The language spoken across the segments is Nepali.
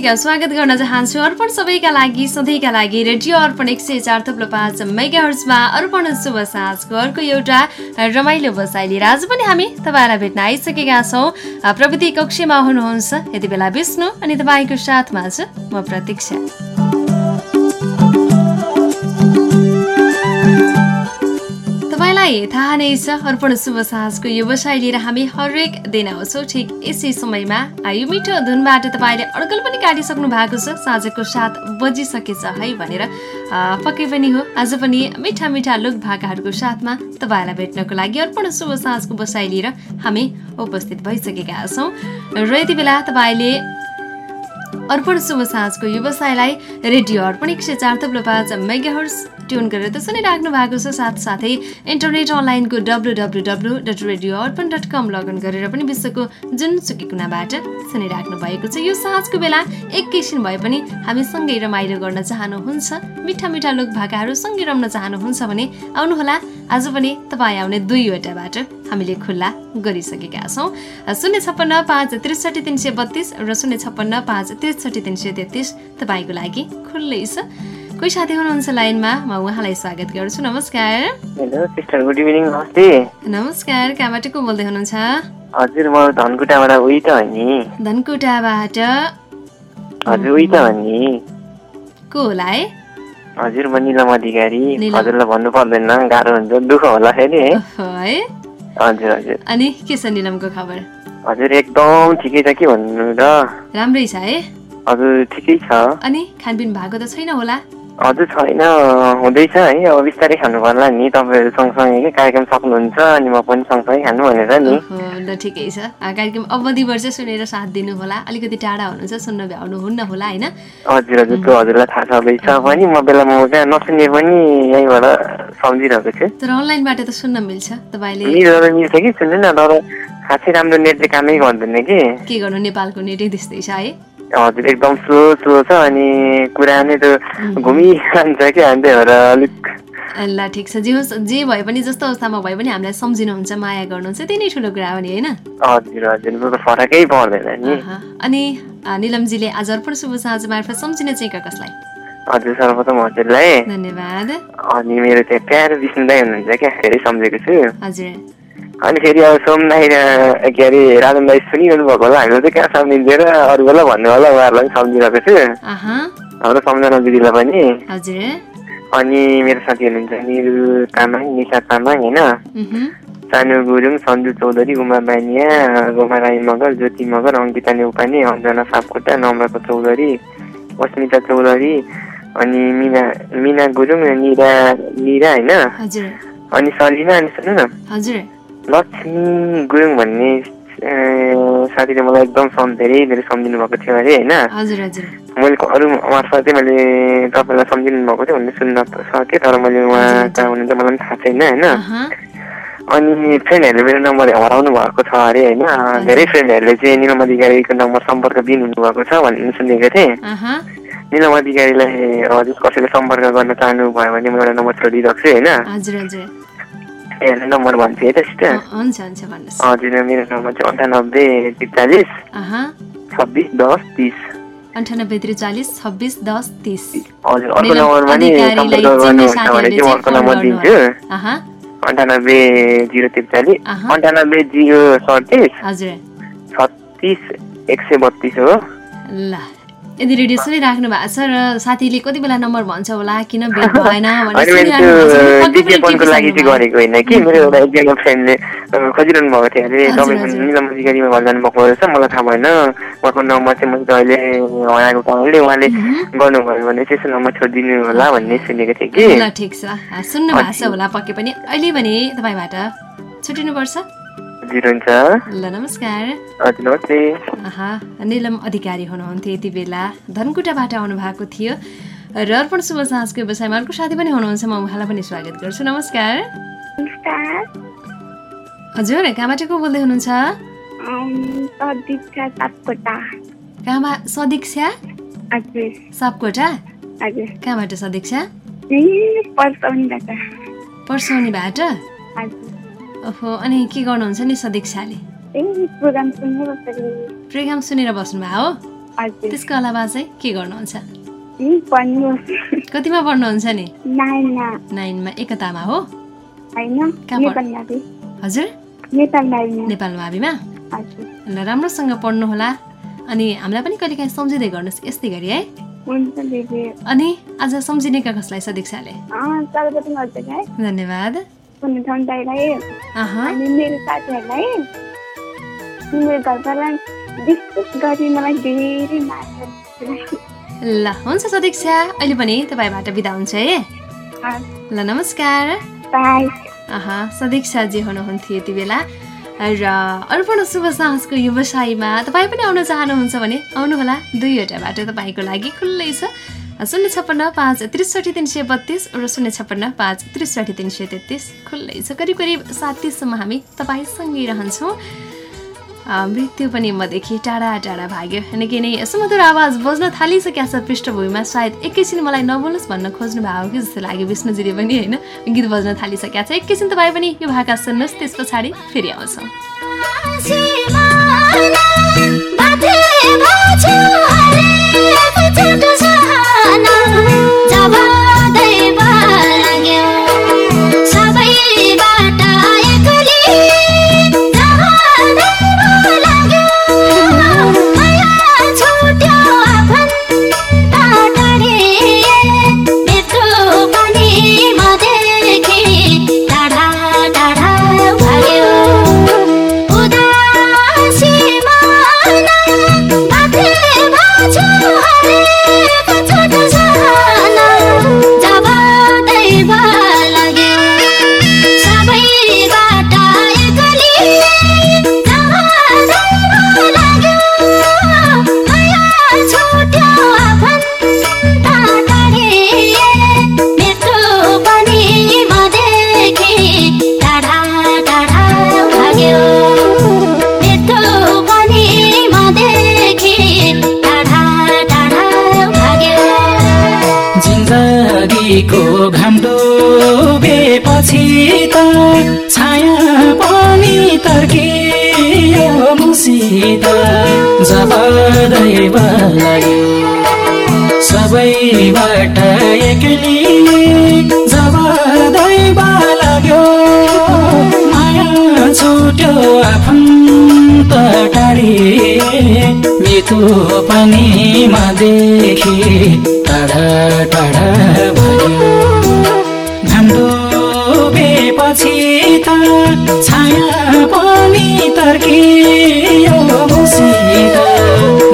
हार्दिक स्वागत गर्न चाहन्छु अर्पण सबैका लागि सधैँका लागि रेडियो अर्पण एक सय चार थुप्रो पाँच मेगा हर्समा अर्पण शुभ साँझको अर्को एउटा रमाइलो बसाइ लिएर आज पनि हामी तपाईँलाई भेट्न आइसकेका छौँ। प्रविधि कक्षमा हुनुहुन्छ। यति बेला विष्णु अनि तपाईँको साथमा छु। म प्रतीक्षा। तपाईँलाई थाहा नै छ अर्पण शुभ साँझको व्यवसाय लिएर हामी हरेक दिन आउँछौँ। ठिक यसै समयमा यो मिठो धुनबाट तपाईँले अड्कल पनि काटिसक्नु भएको छ। साँझको सात बजिसकेछ है भनेर पक्कै पनि हो। आज पनि मिठा मिठा लोक भाकाहरूको साथमा तपाईँलाई भेट्नको लागि अर्पण शुभ साँझको बसाइ लिएर हामी उपस्थित भइसकेका छौँ। र यति बेला तपाईँले अर्पण शुभ साँझको व्यवसायलाई रेडियो अर्पण एक सय चार थप्लो पाँच मेगाहर्स ट्युन गरेर त सुनिराख्नु भएको छ। साथसाथै इन्टरनेट अनलाइनको W W W dot radio Arpan dot com login गरेर पनि विश्वको जुनसुकी कुनाबाट सुनिराख्नु भएको छ। यो साँझको बेला एकैछिन भए पनि हामी सँगै रमाइलो गर्न चाहनुहुन्छ मिठा मिठा लोक भाकाहरू सँगै रम्न चाहनुहुन्छ भने आउनुहोला। आज पनि तपाईँ आउने दुईवटा बाटो हामीले खुल्ला गरिसकेका छौँ। शून्य छप्पन्न पाँच त्रिसठी तिन सय बत्तिस र शून्य छप्पन्न पाँच त्रिसठी तिन सय तेत्तिस तपाईँको लागि खुल्लै छ। कोही साथी हुनुहुन्छ लाइनमा? म उहाँलाई स्वागत गर्छु। नमस्कार। हेलो सिस्टर गुड इभिनिङ नमस्ते। नमस्कार कहाँबाट को बोल्दै हुनुहुन्छ? हजुर म धनकुटाबाट उही त हो नि। धनकुटाबाट? हजुर उही त हो नि। को होला है? हजुर म निलम अधिकारी। हजुरलाई भन्नु पर्दैन गाह्रो हुन्छ दुःख होला फेरि। है? हजुर हजुर। अनि के छ निलमको खबर? हजुर एकदम ठिकै छ के भन्नु र? राम्रै छ है? हजुर ठिकै छ। अनि खानपिन भएको त छैन होला? हजुर छैन हुँदैछ है अब बिस्तारै खानु पर्ला नि तपाईँहरू सँगसँगै के कार्यक्रम सक्नुहुन्छ अनि म पनि सँगसँगै खानु भनेर नि। ल ठिकै छ। कार्यक्रम अवधि वर्ष सुनेर साथ दिनु होला अलिकति टाढा हुनुहुन्छ सुन्न भ्याउनु हुन्न होला होइन? हजुर हजुर त्यो हजुरलाई थाहा छँदैछ पनि म बेलामा म कहाँ नसुने पनि यहीँबाट सम्झिरहेको छु। तर अनलाइनबाट त सुन्न मिल्छ तपाईँले। मिल्छ कि सुन्नु न तर खासै राम्रो नेटले कामै गर्दैन कि। के गर्नु नेपालको नेटै त्यस्तै छ है? हजुर एकदम स्लो स्लो छ अनि कुरा नै त घुमिरहन्छ कि अनि त्यही भएर अलिक। ल ठिक छ। जे होस् जे भए पनि जस्तो अवस्थामा भए पनि हामीलाई सम्झिनुहुन्छ माया गर्नुहुन्छ त्यही नै ठुलो कुरा हो नि होइन? हजुर हजुर। त फरकै पर्दैन नि। अनि निलमजीले आज अर्पण शुभ साँझ मार्फत सम्झिने चाहिँ कसलाई? हजुर सर्वप्रथम हजुरलाई। धन्यवाद। अनि मेरो त्यहाँ प्यारो विष्णु दाई हुनुहुन्छ क्या धेरै सम्झेको छु। हजुर। अनि फेरि अब सोम दाई र के अरे राजन दाई सुनिरहनु भएको होला हामीले चाहिँ कहाँ सम्झिन्छ र अरू बेला भन्नु होला उहाँहरूलाई पनि सम्झिरहेको छु हाम्रो सम्झना दिदीलाई पनि अनि मेरो साथी हुनुहुन्छ निरु तामाङ निशा तामाङ होइन। सानु गुरुङ सन्जु चौधरी उमा बानिया गोमा राई मगर ज्योति मगर अङ्किता नेउपाने अञ्जना सापकोटा नम्रता चौधरी अस्मिता चौधरी अनि मिना मिना गुरुङ निरा निरा होइन अनि सलिना अनि सुन्नु न हजुर लक्ष्मी गुरुङ भन्ने साथीले मलाई एकदम सम् धेरै धेरै सम्झिनु भएको थियो अरे होइन? मैले अरू मार्फत मैले तपाईँलाई सम्झिनु भएको थियो भन्ने सुन्न सकेँ तर मैले उहाँ कहाँ हुनुहुन्छ मलाई पनि थाहा छैन होइन। अनि फ्रेन्डहरूले मेरो नम्बर हराउनु भएको छ अरे होइन? धेरै फ्रेन्डहरूले चाहिँ निलम अधिकारीको नम्बर सम्पर्क दिनु भएको छ भन्ने सुनेको थिएँ। निलम अधिकारीलाई हजुर कसैले सम्पर्क गर्न चाहनु भयो भने म एउटा नम्बर छोडिदिएको छु होइन हेर्नु नम्बर भन्छु है त सिस्टर हुन्छ हुन्छ भन्नुहोस्। हजुर मेरो नम्बर चाहिँ अन्ठानब्बे त्रिचालिस छब्बिस दस तिस। अन्ठानब्बे त्रिचालिस छब्बिस दस तिस। हजुर अर्को नम्बरमा नि सम्पर्क गर्नुहुन्छ भने चाहिँ अर्को नम्बर दिन्छु। अन्ठानब्बे जिरो त्रिचालिस। अन्ठानब्बे जिरो सडतिस हजुर। छत्तिस एक सय बत्तिस हो। ल। यदि रेडियो सुनिराख्नु भएको छ र साथीले कति बेला नम्बर भन्छ होला किन भेट भएन। गरेको होइन कि? मेरो एउटा एकजना फ्रेन्डले खोजिरहनु भएको थियो अरे। हजुर, तपाईँ हजुर। निलम अधिकारीमा घर जानुभएको रहेछ। मलाई थाहा भएन। उहाँको नम्बर चाहिँ मैले अहिले हराएको कारणले उहाँले गर्नुभयो भने चाहिँ यसो नम्बर छोडिदिनु होला भन्ने सुनेको थिएँ कि। ल ठिक छ। सुन्नु भएको छ होला पक्कै पनि। अहिले भने तपाईँबाट छुट्टिनुपर्छ हजुर हुन्छ ल नमस्कार। हजुर नमस्ते। निलम अधिकारी हुनुहुन्थ्यो यति बेला। धनकुटाबाट आउनु भएको थियो। र अर्पण शुभ साँझको व्यवसायमा अर्को साथी पनि हुनुहुन्छ। म उहाँलाई पनि स्वागत गर्छु। नमस्कार। हजुर कहाँबाट को बोल्दै हुनुहुन्छ? सापकोटा। सदीक्षा कहाँबाट सदीक्षा पर्सौनीबाट? ओहो अनि के गर्नुहुन्छ नि सदीक्षाले? प्रोग्राम सुनेर बस्नुभयो? हो त्यसको अलावा चाहिँ के गर्नुहुन्छ? कतिमा पढ्नुहुन्छ नि? नाइनमा। एकतामा हो? हजुर। नेपाल लाबीमा नेपाल माविमा हजुर। ल राम्रोसँग पढ्नुहोला। अनि हामीलाई पनि कहिलेकाहीँ सम्झिँदै गर्नुहोस् यस्तै गरी है। अनि आज सम्झिने कसलाई छ दीक्षाले अँ सर्वप्रथम हजुरलाई। धन्यवाद। अनि मेरो साथीहरूलाई मेरो विशेष गरी मलाई धेरै ल हुन्छ सदीक्षा अहिले पनि तपाईँबाट बिदा हुन्छ है ल नमस्कार। सदीक्षाजी हुनुहुन्थ्यो यति बेला। र अर्पण शुभ साहसको व्यवसायमा तपाईँ पनि आउन चाहनुहुन्छ भने आउनुहोला। दुईवटा बाटो तपाईँको लागि खुल्लै छ। शून्य छप्पन्न पाँच त्रिसठी तिन सय बत्तिस र शून्य छप्पन्न पाँच त्रिसठी तिन सय तेत्तिस। खुल्लै छ। करिब करिब सातीसम्म हामी तपाईँसँगै रहन्छौँ। मृत्यु पनि मदेखि टाढा टाढा भाग्यो। निकै नै सुमधुर आवाज बज्न थालिसकेको छ पृष्ठभूमिमा। सायद एकैछिन मलाई नबोल्नुहोस् भन्न खोज्नु भएको कि जस्तो लाग्यो विष्णुजीले पनि होइन? गीत बज्न थालिसकेको छ। एकैछिन तपाईँ पनि यो भाका सुन्नुहोस्। त्यस पछाडि फेरि आउँछौँ। सबैबाट जिन्दगीको घाम डुबेपछि त छाया पनि तर्कियो मुसित। जब दैव लाग्यो सबैबाट एक्लै। जब दैव लाग्यो माया छुट्यो आफन्त टाढी। मृत्यु पनि म देखि टाढा टाढा भयो। घाम डुबेपछि त छाया पनि तर्कियो मुसित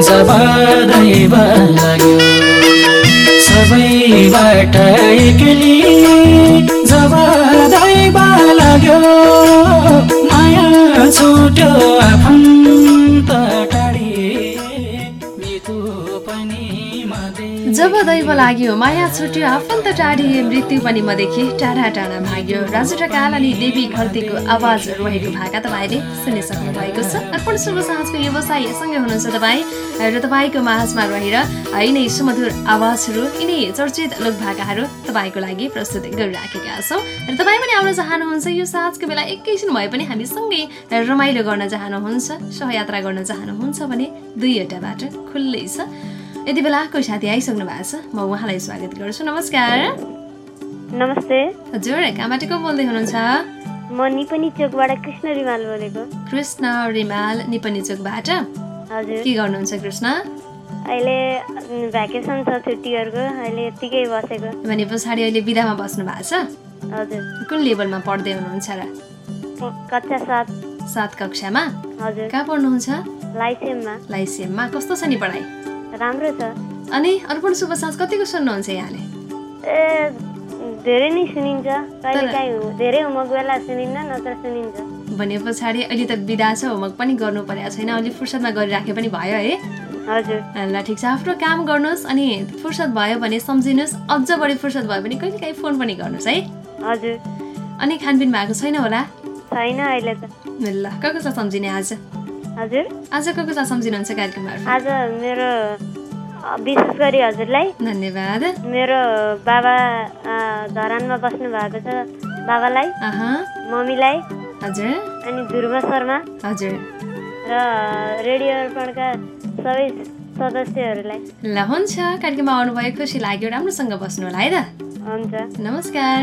जब दैव लाग्यो। सबैबाट एक्लै जब दैव लाग्यो माया छुट्यो। आफन्त टाढी मृत्यु पनि मदेखि टाढा टाढा भाग्यो राजु ढकाल अनि देवी घरतीको आवाज रहेको भाका तपाईँले सुनिसक्नु भएको छ। अर्पण शुभ साँझको व्यवसाय सँगै हुनुहुन्छ तपाईँ। र तपाईँको माझमा रहेर यिनै सुमधुर आवाजहरू यिनै चर्चित लोक भाकाहरू तपाईँको लागि प्रस्तुत गरिराखेका छौँ। र तपाईँ पनि आउन चाहनुहुन्छ यो साँझको बेला एकैछिन भए पनि हामीसँगै रमाइलो गर्न चाहनुहुन्छ सहयात्रा गर्न चाहनुहुन्छ भने दुईवटा बाटो खुल्लै छ। यति बेला कोही साथी आइसक्नु भएको छ म उहाँलाई स्वागत गर्छु। नमस्कार। नमस्ते। हजुर कहाँबाट को बोल्दै हुनुहुन्छ? म निपनी चोकबाट कृष्ण रिमाल बोलेको। कृष्ण रिमाल निपनी चोकबाट? हजुर। के गर्नुहुन्छ कृष्ण? अहिले भ्याकेसन छ छुट्टीहरूको अहिले यत्तिकै बसेको। भने पछाडि अहिले बिदामा बस्नु भएको छ? हजुर। कुन लेभलमा पढ्दै हुनुहुन्छ र? कक्षा सात। सात कक्षामा? हजुर। कहाँ पढ्नुहुन्छ? लाइसेममा। लाइसिएममा कस्तो छ नि पढाइ? राम्रो छ। अनि अर्पण शुभ साँझ कतिको सुन्नुहुन्छ यहाँले? ए धेरै नै सुनिन्छ। धेरै होमवर्क बेला सुनिन्न नत्र सुनिन्छ। भने पछाडि अहिले त बिदा छ होमवर्क पनि गर्नु परेको छैन। अलि फुर्सदमा गरिराखे पनि भयो है। हजुर। ल ठिक छ। आफ्नो काम गर्नुहोस् अनि फुर्सद भयो भने सम्झिनुहोस्। अझ बढी फुर्सद भयो भने कहिले काहीँ फोन पनि गर्नुहोस् है। हजुर। अनि खानपिन भएको छैन होला? छैन अहिले त। ल कसलाई सम्झिने आज? हजुर। आज को कसलाई सम्झिनुहुन्छ कार्यक्रम मार्फत आज मेरो विशेष गरी हजुरलाई धन्यवाद। मेरो बाबा धरानमा बस्नु भएको छ बाबालाई अह। मम्मीलाई हजुर। अनि ध्रुव शर्मा हजुर। र रेडियो अर्पणका सबै सदस्यहरूलाई। ल हुन्छ। कार्यक्रममा आउनुभयो खुसी लाग्यो राम्रोसँग बस्नु होला है त? हुन्छ। नमस्कार।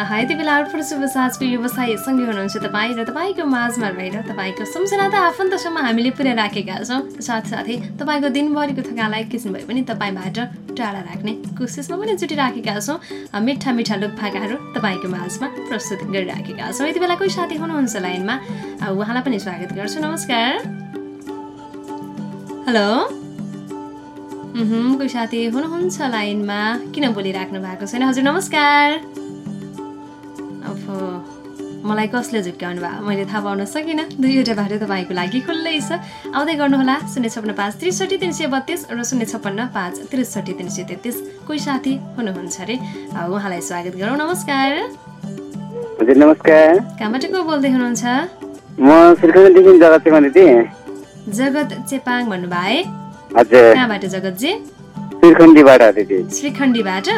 यति बेला अर्पण शुभ साँझको व्यवसाय सँगै हुनुहुन्छ तपाईँ र तपाईँको माझमा रहेर तपाईँको सम्झना त आफन्तसम्म हामीले पुर्याइराखेका छौँ। साथसाथै तपाईँको दिनभरिको थकानलाई किसिम भए पनि तपाईँबाट टाढा राख्ने कोसिसमा पनि जुटिराखेका छौँ। मिठा मिठा लोकभाकाहरू तपाईँको माझमा प्रस्तुत गरिराखेका छौँ। यति बेला कोही साथी हुनुहुन्छ लाइनमा। उहाँलाई पनि स्वागत गर्छु। नमस्कार। हेलो। कोही साथी हुनुहुन्छ लाइनमा। किन बोलिराख्नु भएको छैन? हजुर नमस्कार। मलाई कसले झुक्क्याउनु भयो मैले थाहा पाउन सकिनँ। दुईवटा बाटो तपाईँको लागि खुल्लै छ। आउँदै गर्नुहोला। शून्य छप्पन्न पाँच त्रिसठी तिन सय बत्तिस र शून्य छप्पन्न पाँच त्रिसठी तिन सय तेत्तिस। कोही साथी हुनुहुन्छ अरे? उहाँलाई स्वागत गरौँ। नमस्कार। हजुर नमस्कार। कहाँबाट को बोल्दै हुनुहुन्छ? म सिलगढीदेखि जगत थिएँ जगत चेपाङ भन्नुभयो है? हजुर। कहाँबाट जगतजी? दिदी। श्रीखण्डीबाट?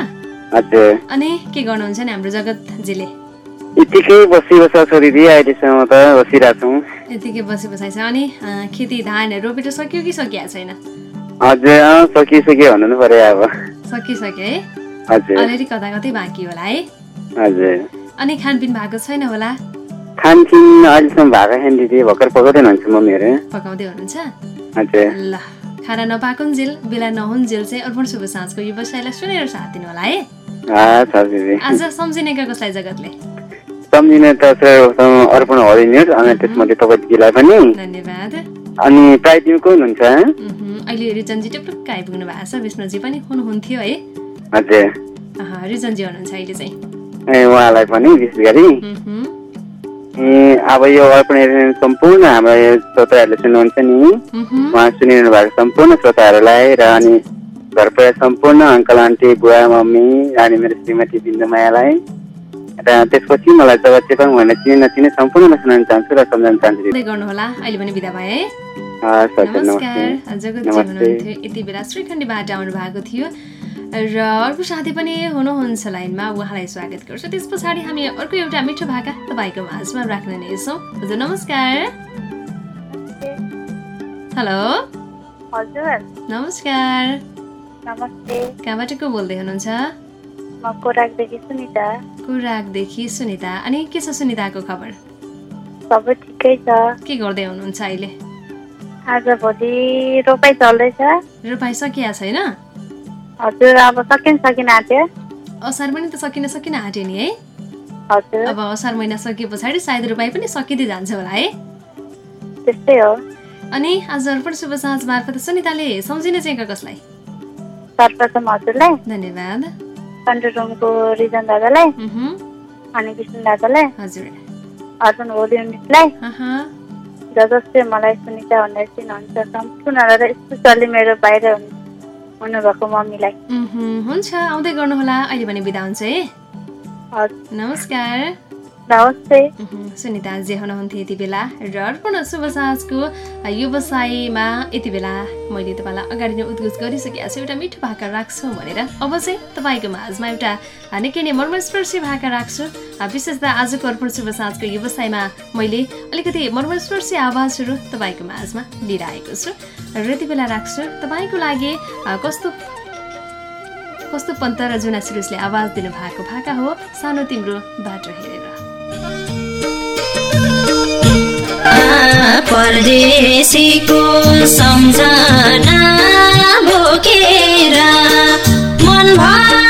हजुर। अनि के गर्नुहुन्छ नि हाम्रो जगतजीले? यतिकै बसी बसा छ दिदी अहिलेसम्म त बसिरहेको छौँ। यतिकै बसी बसाइ छ अनि खेती धानहरू रोपेर सक्यो कि सकिया छैन? हजुर सकिसक्यो भन्नु नि पर्यो अब। सकिसक्यो है? हजुर। अलिअलि कता कतै बाँकी होला है? हजुर। अनि खानपिन भएको छैन होला? खानपिन अहिलेसम्म भएको छैन दिदी भर्खर पकाउँदै हुनुहुन्छ मम्मीहरू। पकाउँदै हुनुहुन्छ? हजुर। ल खाना नपाकुन्जेल बेला नहुन्जेल चाहिँ अर्पण शुभ साँझको व्यवसायलाई सुनेर साथ दिनु होला है? आज सम्झिनेका कसलाई जगतले? सम्झिने त अर्पण हरि न्युज अनि त्यसमध्ये तपाईँ दिदीलाई पनि। धन्यवाद। अनि प्रायः को हुनुहुन्छ अहिले रिजनजी टुप्लुक्क आइपुग्नु भएको छ। विष्णुजी पनि हुनुहुन्थ्यो है? हजुर अहँ, रिजनजी हुनुहुन्छ अहिले चाहिँ। ए उहाँलाई पनि विशेष गरी। ए, अब यो अर्पण सम्पूर्ण हाम्रो यो श्रोताहरूले सुन्नुहुन्छ नि। उहुँ, सुनिरहनु भएको सम्पूर्ण श्रोताहरूलाई र अनि घर सम्पूर्ण अङ्कल आन्टी बुवा मम्मी अनि मेरो श्रीमती बिन्दुमायालाई र त्यसपछि मलाई जब चेपाङ भनेर चिने नचिने सम्पूर्णलाई सुनाउन चाहन्छु र सम्झाउन चाहन्छु गर्नुहोला। अहिले पनि बिदा भए। नमस्कार। हुनुहुन्थ्यो। यति बेला श्रीखण्डीबाट आउनु भएको थियो। र अर्को साथी पनि हुनुहुन्छ लाइनमा। उहाँलाई स्वागत गर्छु। त्यस पछाडि हामी अर्को एउटा मिठो भाका तपाईँको माझमा राख्ने नै छौँ हजुर नमस्कार। हेलो। हजुर। नमस्कार। नमस्ते। कहाँबाट को बोल्दै हुनुहुन्छ? कोराकदेखि सुनिता। कुराकदेखि सुनिता। अनि के छ सुनिताको खबर? सबै ठिकै छ। के गर्दै हुनुहुन्छ अहिले? आजभोलि रोपाइ चल्दैछ। रोपाइ सकिया छैन? हजुर अब सकिन सकिन आँट्यो। असार पनि त सकिन सकिन आँट्यो नि है? हजुर। अब असार महिना सकिए पछाडि सायद रोपाइ पनि सकिँदै जान्छ होला है? त्यस्तै हो। अनि आज अर्पण शुभ साँझ मार्फत सुनिताले सम्झिने चाहिँ कसलाई? सर्वप्रथम हजुरलाई। धन्यवाद। कन्ट्रोल रुमको रिजन दादालाई अनि विष्णु दादालाई हजुर। अर्पण होली युनिटलाई ज जसले मलाई सुनिता भनेर चिन्नुहुन्छ सम्पूर्णलाई र स्पेसल्ली मेरो बाहिर हुनु- हुनुभएको मम्मीलाई। हुन्छ आउँदै गर्नुहोला। अहिले भने बिदा हुन्छ है। नमस्कार। नमस्ते। उहुँ, सुनिता जे हुनुहुन्थ्यो यति बेला र अर्पण शुभ साँझको व्यवसायमा यति बेला मैले तपाईँलाई अगाडि नै उद्घोष गरिसकेको छु एउटा मिठो भाका राख्छु भनेर। अब चाहिँ तपाईँको माझमा एउटा निकै नै मर्मस्पर्शी भाका राख्छु। विशेष त आजको अर्पण शुभ साँझको व्यवसायमा मैले अलिकति मर्मस्पर्शी आवाजहरू तपाईँको माझमा लिएर आएको छु। र यति बेला राख्छु तपाईँको लागि कस्तो कस्तो पन्त र जुना सुरुसले आवाज दिनुभएको भाका हो सानो तिम्रो बाटो हेरेर। परदेशीको सम्झना बोकेर मनभरिको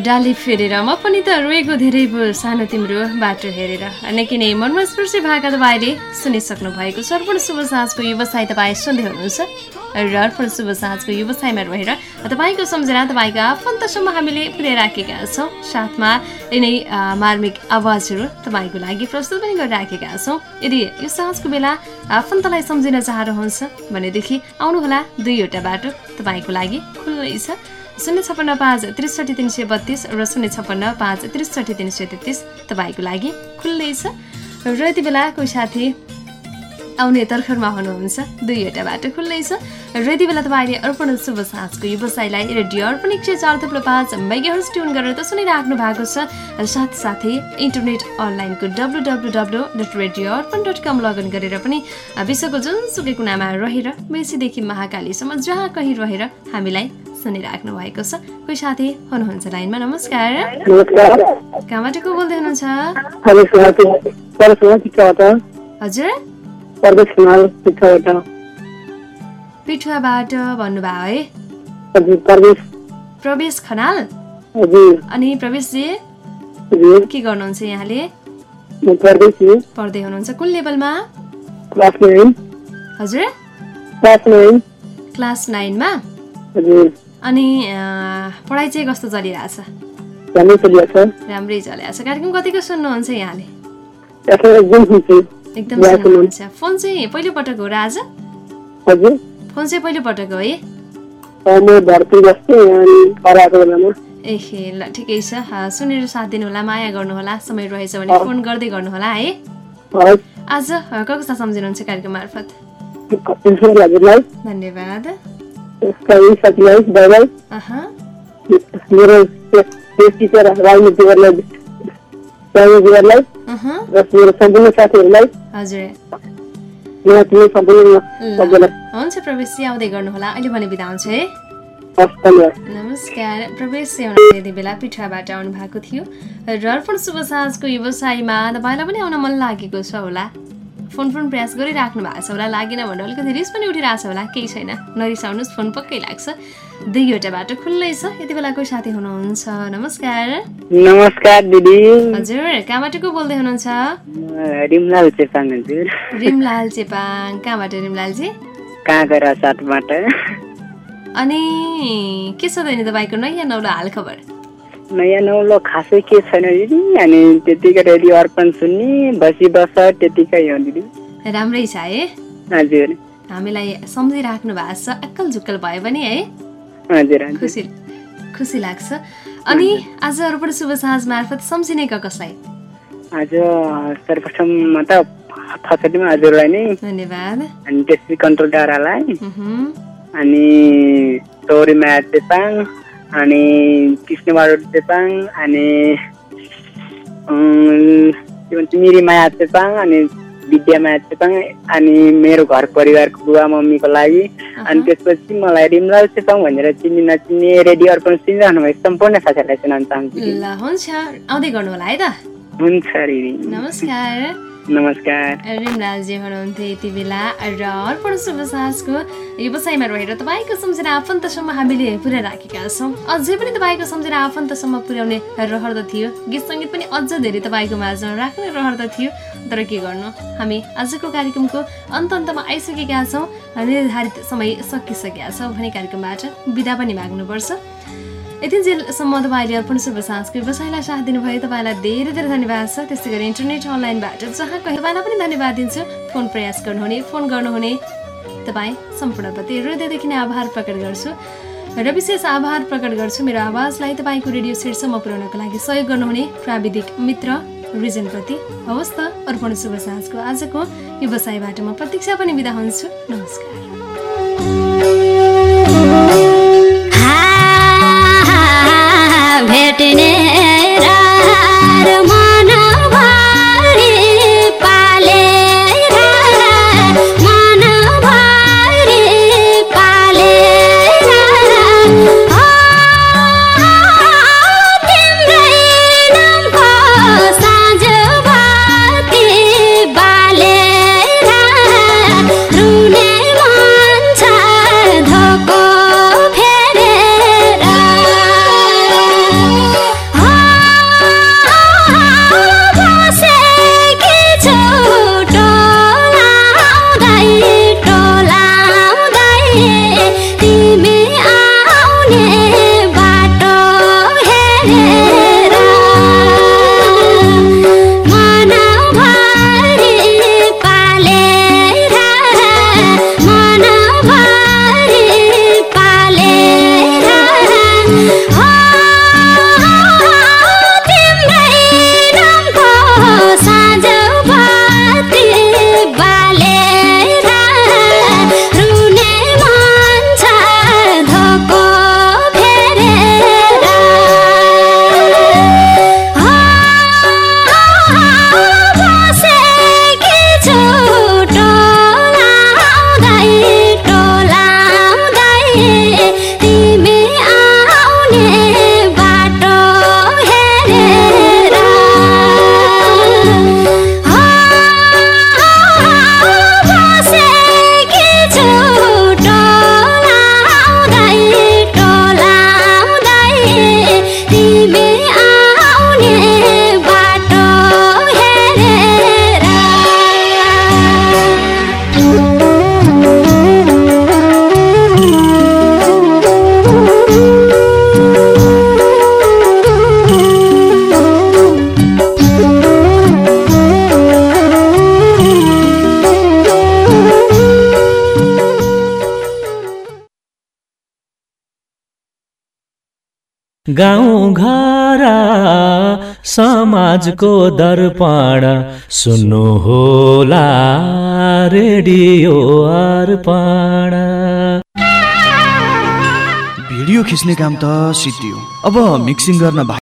डाली फेरेर म पनि त रोएको धेरै सानो तिम्रो बाटो हेरेर। निकै नै मनमा स्पर्शी भाका तपाईँले सुनिसक्नु भएको छ। अर्पण शुभ साँझको व्यवसाय तपाईँ सुन्दै हुनुहुन्छ। र अर्पण शुभ साँझको व्यवसायमा रहेर तपाईँको सम्झना तपाईँको आफन्तसम्म हामीले पुर्याइराखेका छौँ। साथमा यिनै मार्मिक आवाजहरू तपाईँको लागि प्रस्तुत पनि गरिराखेका छौँ। यदि यो साँझको बेला आफन्तलाई सम्झिन चाहनुहुन्छ भनेदेखि आउनुहोला दुईवटा बाटो तपाईँको लागि खुल्लै छ। शून्य छप्पन्न पाँच त्रिसठी तिन सय बत्तिस र शून्य छप्पन्न पाँच त्रिसठी तिन सय तेत्तिस तपाईँको लागि खुल्लै छ र यति बेला कोही साथी आउने तर्खरमा हुनुहुन्छ दुईवटा बाटो खुल्लै छ र यति बेला तपाईँले अर्पण शुभ साँझको व्यवसायलाई रेडियो अर्पण एक सय चार थुप्रो पाँच मेगाहर्स ट्युन गरेर त सुनिराख्नु भएको छ। साथसाथै इन्टरनेट अनलाइनको W W W dot radio Arpan dot com login गरेर पनि विश्वको जुनसुकै कुनामा रहेर मेसीदेखि महाकालीसम्म जहाँ कहीँ रहेर हामीलाई सुनिराख्नु भएको छ। कोही साथी हुनुहुन्छ लाइनमा? नमस्कार। नमस्कार। कहाँबाट को बोल्दै हुनुहुन्छ? हजुर। पिठुवाबाट। भन्नुभयो है। प्रवेश। खनाल? अनि प्रवेशजी? के गर्नुहुन्छ यहाँले? पढ्दै हुनुहुन्छ कुन लेभलमा? हजुर। Class nine. क्लास नाइनमा? हजुर। अनि पढाइ चाहिँ कस्तो चलिरहेछ? राम्रै चलिरहेछ। कार्यक्रम कतिको सुन्नुहुन्छ यहाँले? एकदम सुन्नुहुन्छ। फोन चाहिँ पहिलोपटक हो र आज? फोन चाहिँ पहिलोपटक हो है? एहे ल ठिकै छ। सुनेर साथ दिनुहोला माया गर्नुहोला समय रहेछ भने फोन गर्दै गर्नुहोला है? आज अँ, को कस्ता सम्झिनुहुन्छ कार्यक्रम मार्फत? धन्यवाद। यसका यी साथीलाई दाइलाई अहँ, मेरो टिचर राजनीतिहरूलाई राजनीतिहरूलाई अहँ, र मेरो सम्पूर्ण साथीहरूलाई हुन्छ प्रवेशजी आउँदै गर्नुहोला अहिले भने बिदा हुन्छ है नमस्कार प्रवेश यति बेला पिठाबाट आउनु भएको थियो र अर्पण शुभ साँझको व्यवसायमा तपाईँलाई पनि आउन मन लागेको छ होला फोन फोन प्रयास गरिराख्नु भएको छ होला लागेन भने अलिकति रिस पनि उठिरहेको छ होला केही छैन। नरिसाउनुहोस् फोन पक्कै लाग्छ। दुईवटा बाटो खुल्लै छ। यति बेला कोही साथी हुनुहुन्छ? नमस्कार। नमस्कार दिदी। हजुर कहाँबाट को बोल्दै हुनुहुन्छ? रिमलाल चेपाङ हजुर। रिमलाल चेपाङ। कहाँबाट रिमलालजी? साथबाट अनि के छ त नि तपाईँको नयाँ नौलो हाल खबर नयाँ नौलो खासै के छैन दिदी? अनि त्यतिकै रेडियो अर्पण सुन्ने बसी बस त्यतिकै हो दिदी। राम्रै छ है? हजुर। हामीलाई सम्झिराख्नु भएको छ अक्कल झुक्कल भयो पनि है? हजुर खुसी खुसी लाग्छ। अनि आज अर्पण शुभ साँझ मार्फत सम्झिने क कसलाई? आज सर्वप्रथम त फसटीमा हजुरलाई नै। धन्यवाद। अनि त्यसपछि कन्ट्रोल डाँडालाई। उहुँ, अनि चौरी माया चेपाङ अनि कृष्णबहादुर चेपाङ अनि के भन्छ मिरी माया चेपाङ अनि विद्या माया चेपाङ अनि मेरो घर परिवारको बुवा मम्मीको लागि। अनि त्यसपछि मलाई रिमलाल चेपाङ भनेर चिन्ने नचिन्ने रेडियो अर्पण सुनिरहनु भएको सम्पूर्ण साथीहरूलाई सुनाउन चाहन्छु। ल हुन्छ। आउँदै गर्नु होला है त? हुन्छ नमस्कार। नमस्कार। रिमलालजी हुनुहुन्थ्यो यति बेला। र अर्पण शुभ साँझको रहेर तपाईँको सम्झना आफन्तसम्म हामीले पुर्याइराखेका छौँ। अझै पनि तपाईँको सम्झना आफन्तसम्म पुर्याउने रहर त थियो। गीत सङ्गीत पनि अझ धेरै तपाईँको माझमा राख्ने रहर त थियो। तर के गर्नु? हामी आजको कार्यक्रमको अन्त अन्तमा आइसकेका छौँ। निर्धारित समय सकिसकेका छौँ भने कार्यक्रमबाट बिदा पनि माग्नुपर्छ। यति जेलसम्म तपाईँले अर्पण शुभ साँझको व्यवसायलाई साथ दिनुभयो। तपाईँलाई धेरै धेरै धन्यवाद छ। त्यस्तै गरी इन्टरनेट अनलाइनबाट जहाँ तपाईँलाई पनि धन्यवाद दिन्छु। फोन प्रयास गर्नुहुने फोन गर्नुहुने। तपाईँ सम्पूर्णप्रति हृदयदेखि नै आभार प्रकट गर्छु। र विशेष आभार प्रकट गर्छु। मेरो आवाजलाई तपाईँको रेडियो सेटसम्म पुर्याउनको लागि सहयोग गर्नुहुने प्राविधिक मित्र रिजनप्रति हवस् त अर्पण शुभ साँझको आजको व्यवसायबाट म प्रतीक्षा पनि बिदा हुन्छु। नमस्कार। घर समाजको दर्पण। सुन्नु होला रेडियो अर्पण। भिडियो खिच्ने काम त सिद्धियो। अब मिक्सिङ गर्न